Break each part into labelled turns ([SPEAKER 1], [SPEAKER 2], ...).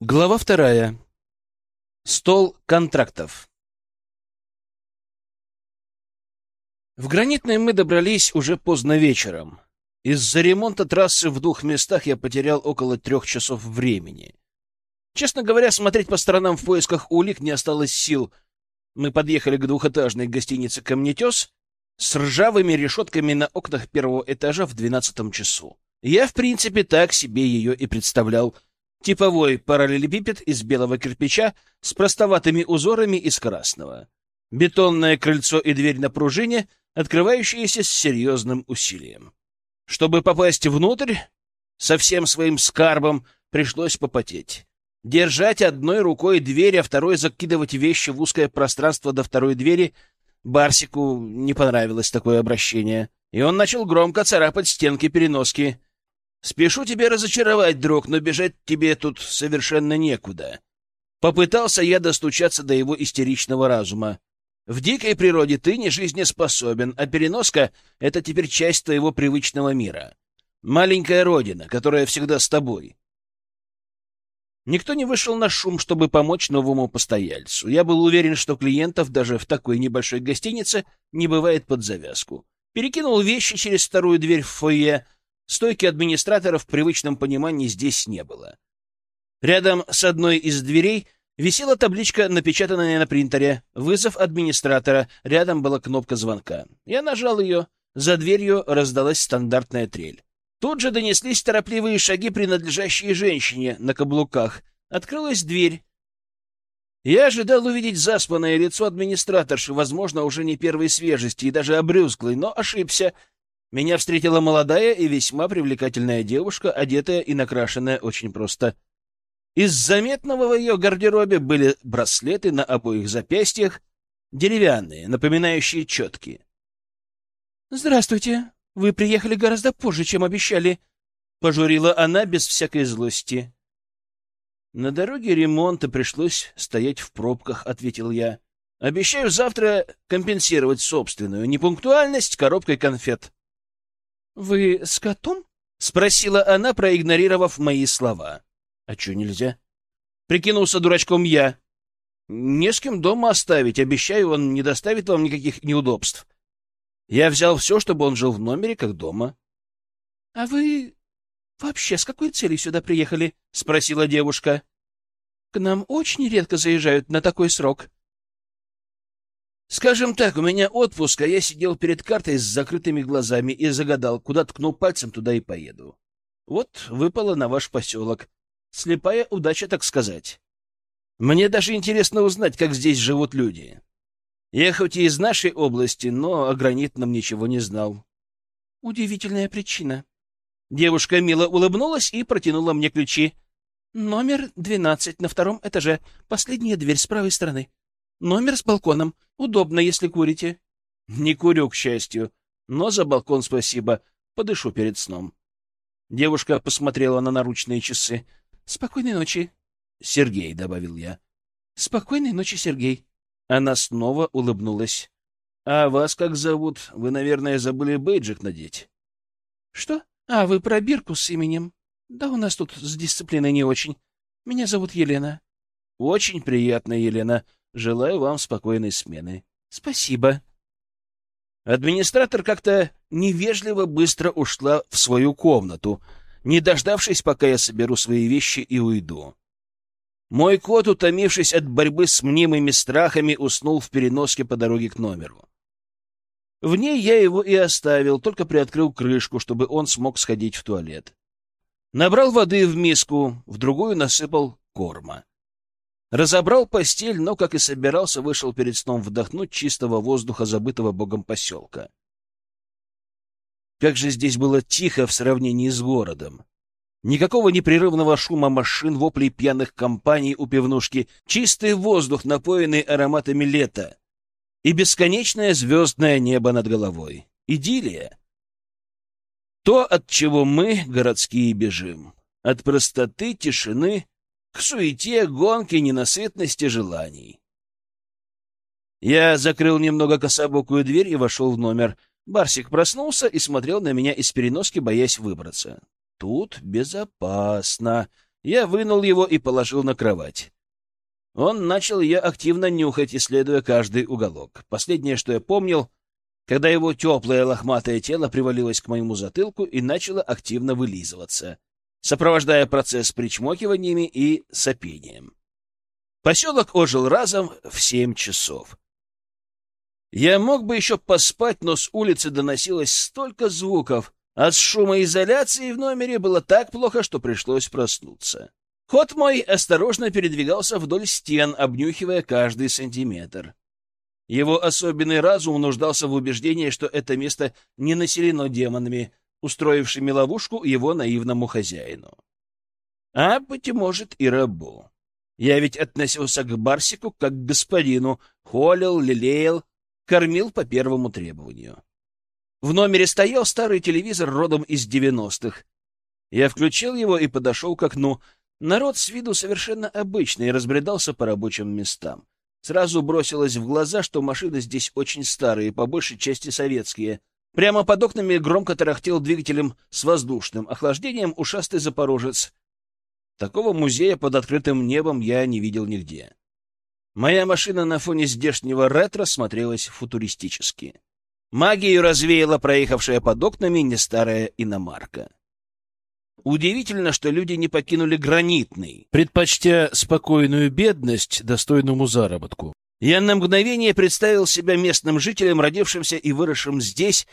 [SPEAKER 1] Глава вторая. Стол контрактов. В Гранитной мы добрались уже поздно вечером. Из-за ремонта трассы в двух местах я потерял около трех часов времени. Честно говоря, смотреть по сторонам в поисках улик не осталось сил. Мы подъехали к двухэтажной гостинице «Камнетес» с ржавыми решетками на окнах первого этажа в двенадцатом часу. Я, в принципе, так себе ее и представлял — Типовой параллелепипед из белого кирпича с простоватыми узорами из красного. Бетонное крыльцо и дверь на пружине, открывающиеся с серьезным усилием. Чтобы попасть внутрь, со всем своим скарбом пришлось попотеть. Держать одной рукой дверь, а второй закидывать вещи в узкое пространство до второй двери Барсику не понравилось такое обращение, и он начал громко царапать стенки переноски. Спешу тебе разочаровать, друг, но бежать тебе тут совершенно некуда. Попытался я достучаться до его истеричного разума. В дикой природе ты не жизнеспособен, а переноска — это теперь часть твоего привычного мира. Маленькая родина, которая всегда с тобой. Никто не вышел на шум, чтобы помочь новому постояльцу. Я был уверен, что клиентов даже в такой небольшой гостинице не бывает под завязку. Перекинул вещи через вторую дверь в фойе, Стойки администратора в привычном понимании здесь не было. Рядом с одной из дверей висела табличка, напечатанная на принтере «Вызов администратора». Рядом была кнопка звонка. Я нажал ее. За дверью раздалась стандартная трель. Тут же донеслись торопливые шаги, принадлежащие женщине на каблуках. Открылась дверь. Я ожидал увидеть заспанное лицо администраторши, возможно, уже не первой свежести и даже обрюзглой, но ошибся — меня встретила молодая и весьма привлекательная девушка, одетая и накрашенная очень просто. Из заметного в ее гардеробе были браслеты на обоих запястьях, деревянные, напоминающие четки. «Здравствуйте. Вы приехали гораздо позже, чем обещали», — пожурила она без всякой злости. «На дороге ремонта пришлось стоять в пробках», — ответил я. «Обещаю завтра компенсировать собственную непунктуальность коробкой конфет». «Вы с котом?» — спросила она, проигнорировав мои слова. «А что нельзя?» Прикинулся дурачком я. «Не с кем дома оставить. Обещаю, он не доставит вам никаких неудобств. Я взял все, чтобы он жил в номере, как дома». «А вы вообще с какой целью сюда приехали?» — спросила девушка. «К нам очень редко заезжают на такой срок». Скажем так, у меня отпуск, а я сидел перед картой с закрытыми глазами и загадал, куда ткну пальцем, туда и поеду. Вот выпало на ваш поселок. Слепая удача, так сказать. Мне даже интересно узнать, как здесь живут люди. Я хоть и из нашей области, но о гранитном ничего не знал. Удивительная причина. Девушка мило улыбнулась и протянула мне ключи. Номер двенадцать на втором этаже. Последняя дверь с правой стороны. Номер с балконом. Удобно, если курите. Не курю, к счастью, но за балкон спасибо. Подышу перед сном. Девушка посмотрела на наручные часы. Спокойной ночи. Сергей, добавил я. Спокойной ночи, Сергей. Она снова улыбнулась. А вас как зовут? Вы, наверное, забыли бейджик надеть. Что? А, вы про бирку с именем? Да у нас тут с дисциплиной не очень. Меня зовут Елена. Очень приятно, Елена. Желаю вам спокойной смены. Спасибо. Администратор как-то невежливо быстро ушла в свою комнату, не дождавшись, пока я соберу свои вещи и уйду. Мой кот, утомившись от борьбы с мнимыми страхами, уснул в переноске по дороге к номеру. В ней я его и оставил, только приоткрыл крышку, чтобы он смог сходить в туалет. Набрал воды в миску, в другую насыпал корма. Разобрал постель, но, как и собирался, вышел перед сном вдохнуть чистого воздуха забытого богом поселка. Как же здесь было тихо в сравнении с городом. Никакого непрерывного шума машин, воплей пьяных компаний у пивнушки, чистый воздух, напоенный ароматами лета и бесконечное звездное небо над головой. Идиллия. То, от чего мы, городские, бежим. От простоты, тишины к суете, гонке, ненасытности желаний. Я закрыл немного кособокую дверь и вошел в номер. Барсик проснулся и смотрел на меня из переноски, боясь выбраться. Тут безопасно. Я вынул его и положил на кровать. Он начал ее активно нюхать, исследуя каждый уголок. Последнее, что я помнил, когда его теплое лохматое тело привалилось к моему затылку и начало активно вылизываться, сопровождая процесс причмокиваниями и сопением. Поселок ожил разом в семь часов. Я мог бы еще поспать, но с улицы доносилось столько звуков. От шумоизоляции в номере было так плохо, что пришлось проснуться. Ход мой осторожно передвигался вдоль стен, обнюхивая каждый сантиметр. Его особенный разум нуждался в убеждении, что это место не населено демонами, устроившими ловушку его наивному хозяину. А, быть может, и рабу. Я ведь относился к Барсику как к господину, холил, лелеял, кормил по первому требованию. В номере стоял старый телевизор родом из девяностых. Я включил его и подошел к окну. Народ с виду совершенно обычный, разбредался по рабочим местам. Сразу бросилось в глаза, что машины здесь очень старые, по большей части советские. Прямо под окнами громко тарахтел двигателем с воздушным охлаждением ушастый запорожец. Такого музея под открытым небом я не видел нигде. Моя машина на фоне здешнего ретро смотрелась футуристически. Магию развеяла проехавшая под окнами не старая иномарка. Удивительно, что люди не покинули гранитный,
[SPEAKER 2] предпочтя спокойную бедность достойному заработку.
[SPEAKER 1] Я на мгновение представил себя местным жителем, родившимся и выросшим здесь,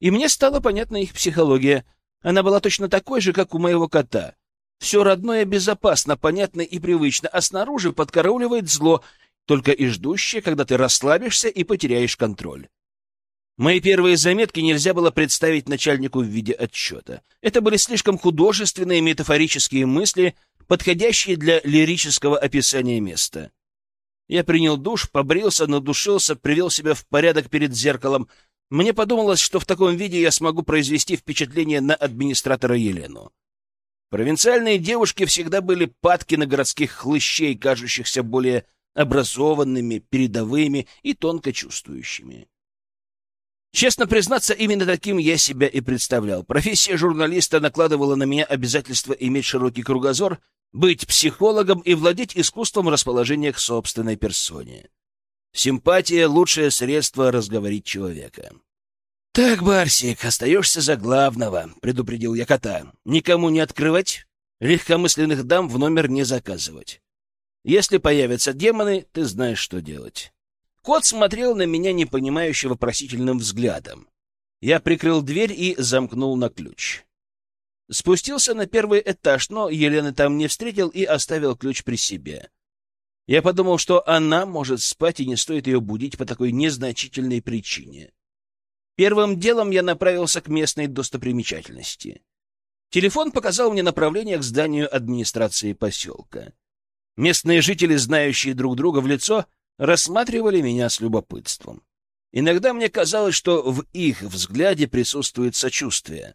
[SPEAKER 1] и мне стала понятна их психология. Она была точно такой же, как у моего кота. Все родное безопасно, понятно и привычно, а снаружи подкарауливает зло, только и ждущее, когда ты расслабишься и потеряешь контроль. Мои первые заметки нельзя было представить начальнику в виде отчета. Это были слишком художественные метафорические мысли, подходящие для лирического описания места. Я принял душ, побрился, надушился, привел себя в порядок перед зеркалом. Мне подумалось, что в таком виде я смогу произвести впечатление на администратора Елену. Провинциальные девушки всегда были падки на городских хлыщей, кажущихся более образованными, передовыми и тонко чувствующими. Честно признаться, именно таким я себя и представлял. Профессия журналиста накладывала на меня обязательство иметь широкий кругозор, быть психологом и владеть искусством расположения к собственной персоне. Симпатия — лучшее средство разговорить человека. — Так, Барсик, остаешься за главного, — предупредил я кота. — Никому не открывать, легкомысленных дам в номер не заказывать. Если появятся демоны, ты знаешь, что делать. Кот смотрел на меня непонимающе вопросительным взглядом. Я прикрыл дверь и замкнул на ключ. Спустился на первый этаж, но Елены там не встретил и оставил ключ при себе. Я подумал, что она может спать и не стоит ее будить по такой незначительной причине. Первым делом я направился к местной достопримечательности. Телефон показал мне направление к зданию администрации поселка. Местные жители, знающие друг друга в лицо, рассматривали меня с любопытством. Иногда мне казалось, что в их взгляде присутствует сочувствие.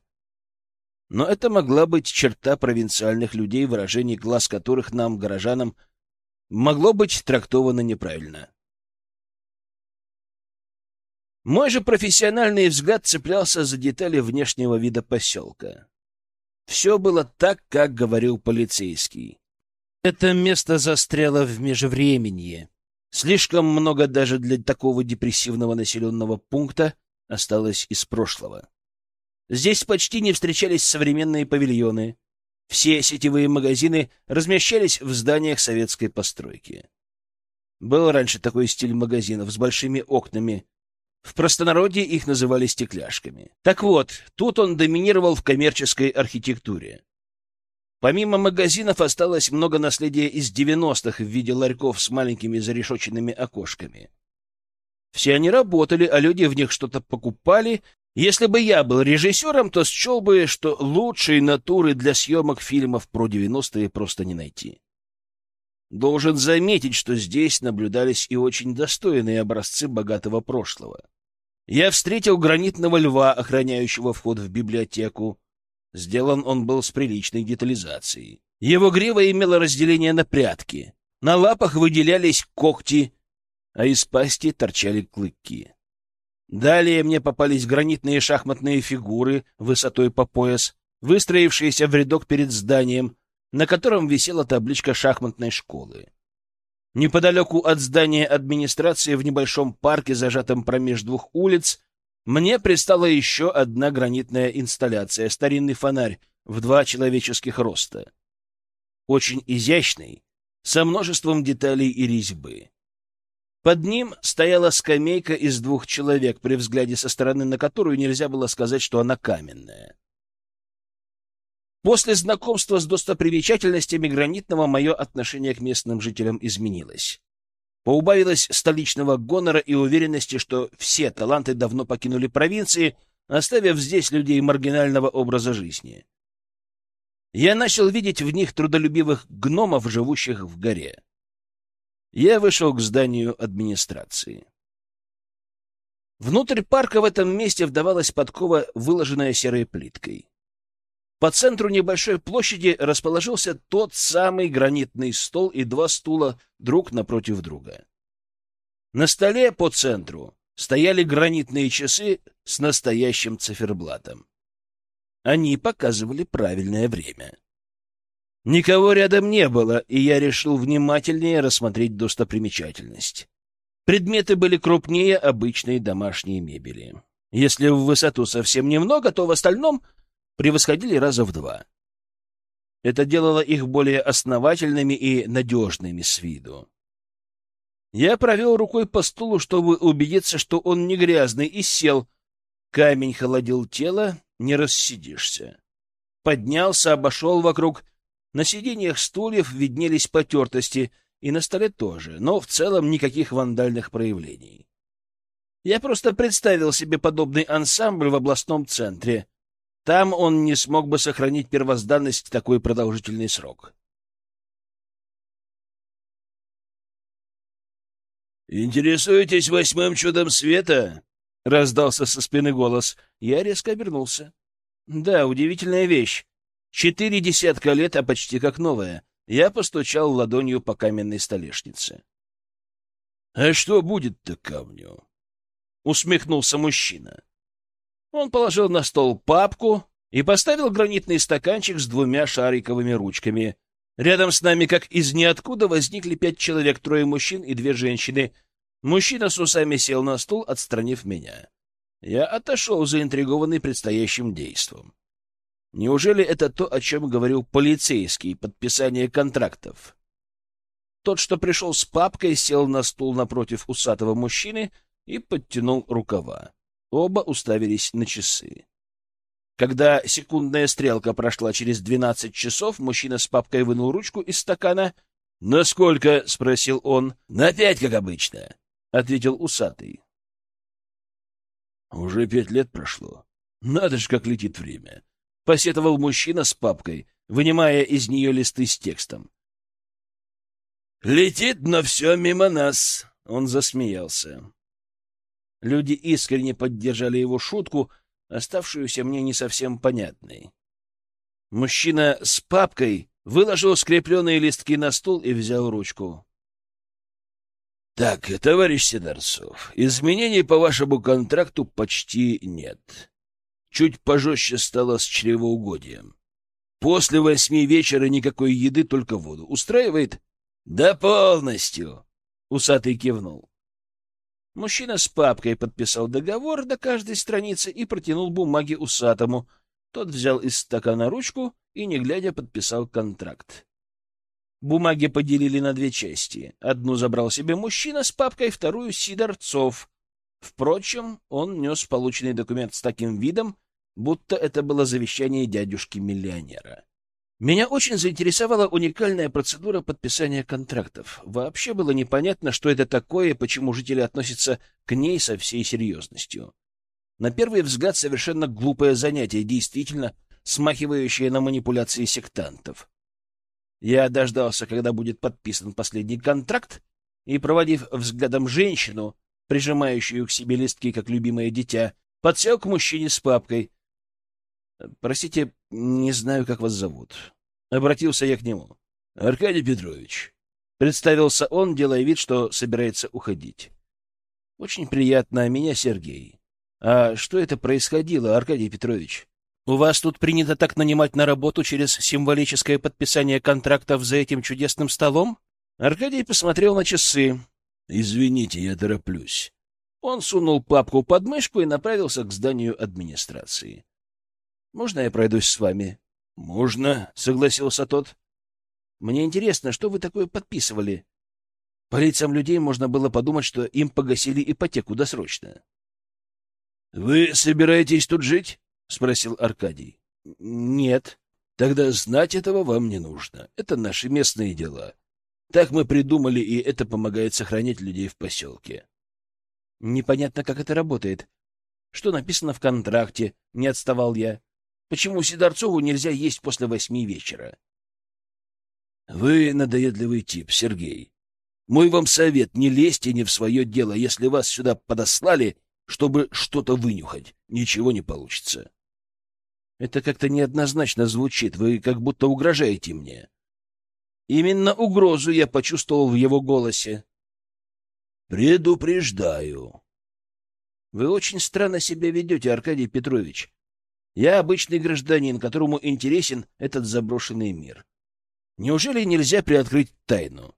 [SPEAKER 1] Но это могла быть черта провинциальных людей, выражение глаз которых нам, горожанам, могло быть трактовано неправильно. Мой же профессиональный взгляд цеплялся за детали внешнего вида поселка. Все было так, как говорил полицейский. Это место застряло в межвременье. Слишком много даже для такого депрессивного населенного пункта осталось из прошлого. Здесь почти не встречались современные павильоны. Все сетевые магазины размещались в зданиях советской постройки. Был раньше такой стиль магазинов с большими окнами. В простонародье их называли стекляшками. Так вот, тут он доминировал в коммерческой архитектуре. Помимо магазинов осталось много наследия из 90-х в виде ларьков с маленькими зарешоченными окошками. Все они работали, а люди в них что-то покупали. Если бы я был режиссером, то счел бы, что лучшей натуры для съемок фильмов про 90-е просто не найти. Должен заметить, что здесь наблюдались и очень достойные образцы богатого прошлого. Я встретил гранитного льва, охраняющего вход в библиотеку, Сделан он был с приличной детализацией. Его грива имела разделение на прядки. На лапах выделялись когти, а из пасти торчали клыки. Далее мне попались гранитные шахматные фигуры высотой по пояс, выстроившиеся в рядок перед зданием. на котором висела табличка шахматной школы. Неподалеку от здания администрации в небольшом парке, зажатом промеж двух улиц, мне пристала еще одна гранитная инсталляция, старинный фонарь в два человеческих роста. Очень изящный, со множеством деталей и резьбы. Под ним стояла скамейка из двух человек, при взгляде со стороны на которую нельзя было сказать, что она каменная. После знакомства с достопримечательностями Гранитного мое отношение к местным жителям изменилось. Поубавилось столичного гонора и уверенности, что все таланты давно покинули провинции, оставив здесь людей маргинального образа жизни. Я начал видеть в них трудолюбивых гномов, живущих в горе. Я вышел к зданию администрации. Внутрь парка в этом месте вдавалась подкова, выложенная серой плиткой. По центру небольшой площади расположился тот самый гранитный стол и два стула друг напротив друга. На столе по центру стояли гранитные часы с настоящим циферблатом. Они показывали правильное время. Никого рядом не было, и я решил внимательнее рассмотреть достопримечательность. Предметы были крупнее обычной домашней мебели. Если в высоту совсем немного, то в остальном — превосходили раза в два. Это делало их более основательными и надежными с виду. Я провел рукой по стулу, чтобы убедиться, что он не грязный, и сел. Камень холодил тело, не рассидишься. Поднялся, обошел вокруг. На сиденьях стульев виднелись потертости, и на столе тоже, но в целом никаких вандальных проявлений. Я просто представил себе подобный ансамбль в областном центре. Там он не смог бы сохранить первозданность такой продолжительный срок. «Интересуетесь восьмым чудом света?» — раздался со спины голос. Я резко обернулся. «Да, удивительная вещь. Четыре десятка лет, а почти как новая». Я постучал ладонью по каменной столешнице. «А что будет-то камню?» — усмехнулся мужчина. Он положил на стол папку и поставил гранитный стаканчик с двумя шариковыми ручками. Рядом с нами, как из ниоткуда, возникли пять человек, трое мужчин и две женщины. Мужчина с усами сел на стул, отстранив меня. Я отошел, заинтригованный предстоящим действом. Неужели это то, о чем говорил полицейский, подписание контрактов? Тот, что пришел с папкой, сел на стул напротив усатого мужчины и подтянул рукава. Оба уставились на часы. Когда секундная стрелка прошла через двенадцать часов, мужчина с папкой вынул ручку из стакана. — Насколько? — спросил он. — На пять, как обычно, — ответил усатый. — Уже пять лет прошло. Надо же, как летит время. — посетовал мужчина с папкой, вынимая из нее листы с текстом. — Летит, но все мимо нас, — он засмеялся. Люди искренне поддержали его шутку, оставшуюся мне не совсем понятной. Мужчина с папкой выложил скрепленные листки на стол и взял ручку. — Так, товарищ Сидорцов, изменений по вашему контракту почти нет. Чуть пожестче стало с чревоугодием. После восьми вечера никакой еды, только воду. Устраивает? — Да полностью! — усатый кивнул. Мужчина с папкой подписал договор до каждой страницы и протянул бумаги усатому. Тот взял из стакана ручку и, не глядя, подписал контракт. Бумаги поделили на две части. Одну забрал себе мужчина с папкой, вторую — Сидорцов. Впрочем, он нес полученный документ с таким видом, будто это было завещание дядюшки-миллионера. Меня очень заинтересовала уникальная процедура подписания контрактов. Вообще было непонятно, что это такое и почему жители относятся к ней со всей серьезностью. На первый взгляд совершенно глупое занятие, действительно смахивающее на манипуляции сектантов. Я дождался, когда будет подписан последний контракт, и, проводив взглядом женщину, прижимающую к себе листки, как любимое дитя, подсел к мужчине с папкой, Простите, не знаю, как вас зовут. Обратился я к нему. Аркадий Петрович. Представился он, делая вид, что собирается уходить. Очень приятно, а меня Сергей. А что это происходило, Аркадий Петрович? У вас тут принято так нанимать на работу через символическое подписание контрактов за этим чудесным столом? Аркадий посмотрел на часы.
[SPEAKER 2] Извините, я тороплюсь.
[SPEAKER 1] Он сунул папку под мышку и направился к зданию администрации. Можно я пройдусь с вами?
[SPEAKER 2] Можно, согласился тот.
[SPEAKER 1] Мне интересно, что вы такое подписывали? По лицам людей можно было подумать, что им погасили ипотеку досрочно.
[SPEAKER 2] Вы собираетесь тут жить? спросил Аркадий.
[SPEAKER 1] Нет.
[SPEAKER 2] Тогда знать этого вам не нужно. Это наши местные дела. Так мы придумали, и это помогает сохранять людей в поселке.
[SPEAKER 1] Непонятно, как это работает. Что написано в контракте? Не отставал я. Почему Сидорцову нельзя есть после восьми вечера?
[SPEAKER 2] Вы надоедливый тип, Сергей. Мой вам совет — не лезьте не в свое дело. Если вас сюда подослали, чтобы что-то вынюхать, ничего не получится.
[SPEAKER 1] Это как-то неоднозначно звучит. Вы как будто угрожаете мне. Именно угрозу я почувствовал в его голосе.
[SPEAKER 2] Предупреждаю.
[SPEAKER 1] Вы очень странно себя ведете, Аркадий Петрович. Я обычный гражданин, которому интересен этот заброшенный мир. Неужели нельзя приоткрыть тайну?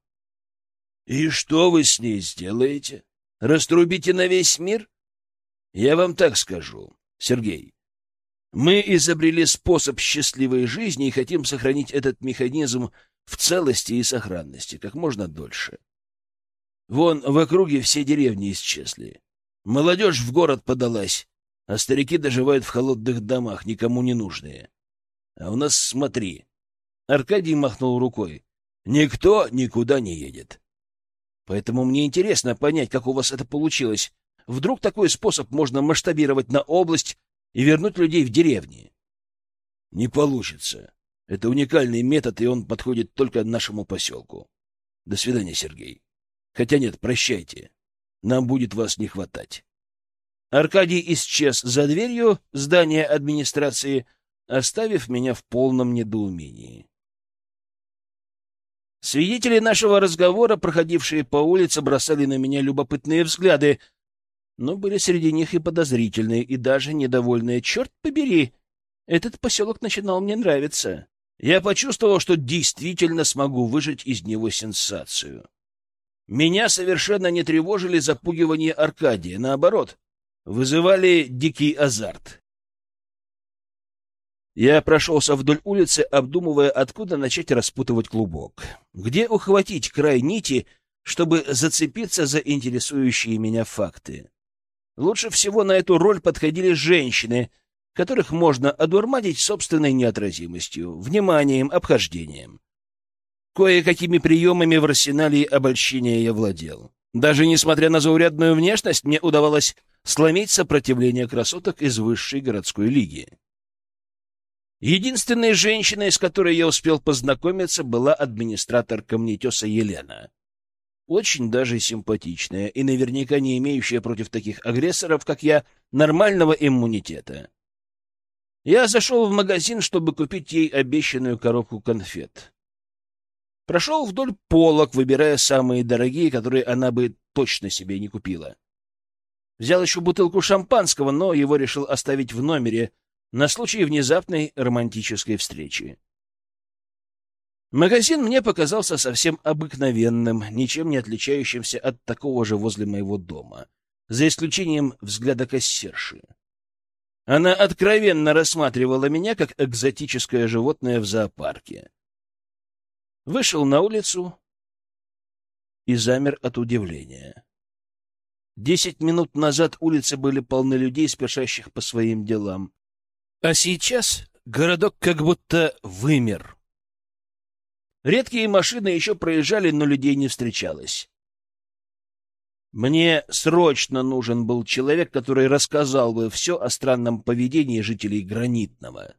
[SPEAKER 2] И что вы с ней сделаете? Раструбите на весь мир? Я вам так скажу, Сергей. Мы изобрели способ счастливой жизни и хотим сохранить этот механизм в целости и сохранности как можно дольше. Вон в округе все деревни исчезли. Молодежь в город подалась, а старики доживают в холодных домах, никому не нужные. А у нас, смотри, Аркадий махнул рукой, никто никуда не едет. Поэтому мне интересно понять, как у вас это получилось. Вдруг такой способ можно масштабировать на область и вернуть людей в деревни? Не получится. Это уникальный метод, и он подходит только нашему поселку. До свидания, Сергей. Хотя нет, прощайте. Нам будет вас не хватать.
[SPEAKER 1] Аркадий исчез за дверью здания администрации, оставив меня в полном недоумении. Свидетели нашего разговора, проходившие по улице, бросали на меня любопытные взгляды, но были среди них и подозрительные, и даже недовольные. Черт побери! Этот поселок начинал мне нравиться. Я почувствовал, что действительно смогу выжать из него сенсацию. Меня совершенно не тревожили запугивания Аркадия, наоборот, вызывали дикий азарт. Я прошелся вдоль улицы, обдумывая, откуда начать распутывать клубок. Где ухватить край нити, чтобы зацепиться за интересующие меня факты. Лучше всего на эту роль подходили женщины, которых можно одурманить собственной неотразимостью, вниманием, обхождением. Кое-какими приемами в арсенале обольщения я владел. Даже несмотря на заурядную внешность, мне удавалось сломить сопротивление красоток из высшей городской лиги. Единственной женщиной, с которой я успел познакомиться, была администратор камнетеса Елена. Очень даже симпатичная и наверняка не имеющая против таких агрессоров, как я, нормального иммунитета. Я зашел в магазин, чтобы купить ей обещанную коробку конфет. Прошел вдоль полок, выбирая самые дорогие, которые она бы точно себе не купила. Взял еще бутылку шампанского, но его решил оставить в номере на случай внезапной романтической встречи. Магазин мне показался совсем обыкновенным, ничем не отличающимся от такого же возле моего дома, за исключением взгляда кассирши. Она откровенно рассматривала меня как экзотическое животное в зоопарке. Вышел на улицу и замер от удивления. Десять минут назад улицы были полны людей, спешащих по своим делам. А сейчас городок как будто вымер. Редкие машины еще проезжали, но людей не встречалось. Мне срочно нужен был человек, который рассказал бы все о странном поведении жителей Гранитного.